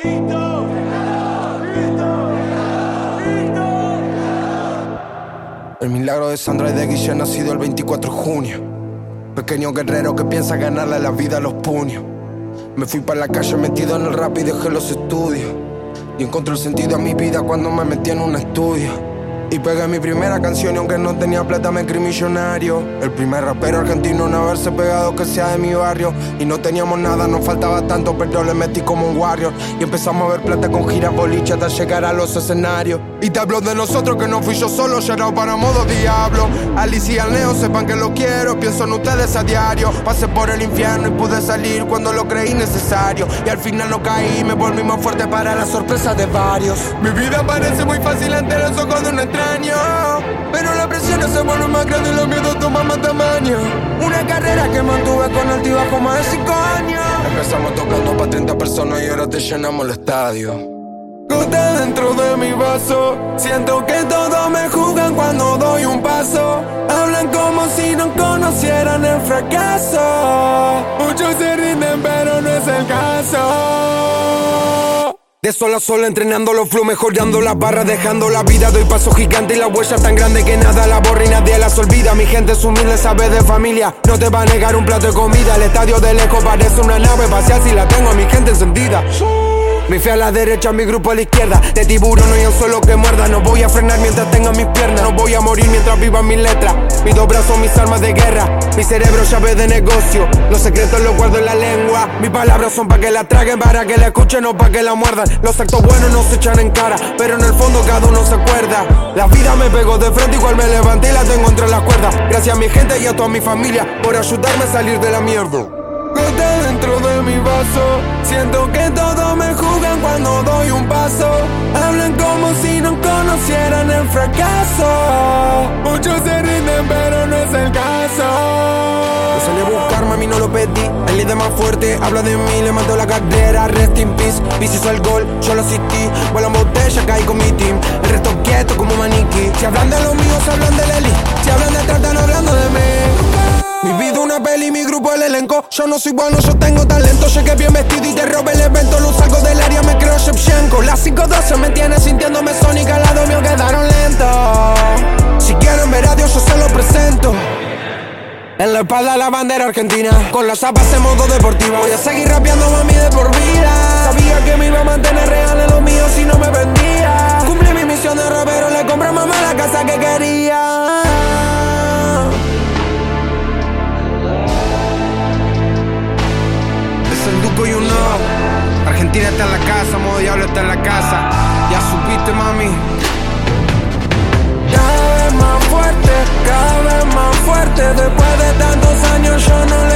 El milagro de Sandra y de Guille nacido el 24 de junio. Pequeño guerrero que piensa ganarle la vida a los puños. Me fui para la calle metido en el rap y dejé los estudios. Y encontré el sentido a mi vida cuando me metí en un estudio. Y pegué mi primera canción y aunque no tenía plata me creí millonario. El primer rapero argentino en haberse pegado que sea de mi barrio. Y no teníamos nada, nos faltaba tanto pero le metí como un warrior. Y empezamos a ver plata con giras boliche hasta llegar a los escenarios. Y te hablo de nosotros que no fui yo solo, era para modo diablo. Alicia y al Neo sepan que lo quiero, pienso en ustedes a diario. Pasé por el infierno y pude salir cuando lo creí necesario. Y al final no caí, me volví más fuerte para la sorpresa de varios. Mi vida parece muy fácil ante los ojos de un pero la presión se vuelve más grande y los miedos toman más tamaño. Una carrera que mantuve con altibajo más de 5 años. Empezamos tocando para 30 personas y ahora te llenamos el estadio. Gota dentro de mi vaso. Siento que todos me juzgan cuando doy un paso. Hablan como si no conocieran el fracaso. Muchos se rinden, pero no es el caso. De sol a sol entrenando los flow, mejorando las barras, dejando la vida. Doy paso gigante y la huella tan grande que nada la borra y nadie las olvida. Mi gente es humilde, sabe de familia. No te va a negar un plato de comida. El estadio de lejos parece una nave espacial si la tengo a mi gente encendida. Mi fe a la derecha, mi grupo a la izquierda. De tiburón no hay un solo que muerda. No voy a frenar mientras tenga mis piernas. No voy a morir mientras viva mis letras. Mis dos brazos, mis armas de guerra. Mi cerebro, llave de negocio. Los secretos los guardo en la lengua. Mis palabras son para que la traguen, para que la escuchen o para que la muerdan. Los actos buenos no se echan en cara, pero en el fondo cada uno se acuerda. La vida me pegó de frente, igual me levanté y la tengo entre las cuerdas. Gracias a mi gente y a toda mi familia por ayudarme a salir de la mierda dentro de mi vaso. Siento que todos me juzgan cuando doy un paso. Hablan como si no conocieran el fracaso. Muchos se rinden, pero no es el caso. Salí a buscar, mami, no lo pedí. El líder más fuerte habla de mí, le mando la carrera. Rest in peace, hizo el gol, yo lo asistí. Vuelan botella, caí con mi team. El resto quieto como maniquí. Si hablan de los míos, hablan de Leli. Si hablan de tratan, peli, mi grupo el elenco. Yo no soy bueno, yo tengo talento. Llegué bien vestido y te robé el evento. Lo saco del área, me creo Shevchenko. Las 512 me tiene sintiéndome sónica. Lado mío quedaron lentos. Si quieren ver a Dios, yo se lo presento. En la espalda la bandera argentina Con las zapas en modo deportivo Voy a seguir rapeando mami de por vida Sabía que me iba a mantener real en lo mío si no me Somos diablo está en la casa. Ya supiste, mami. Cada vez más fuerte, cada vez más fuerte. Después de tantos años yo no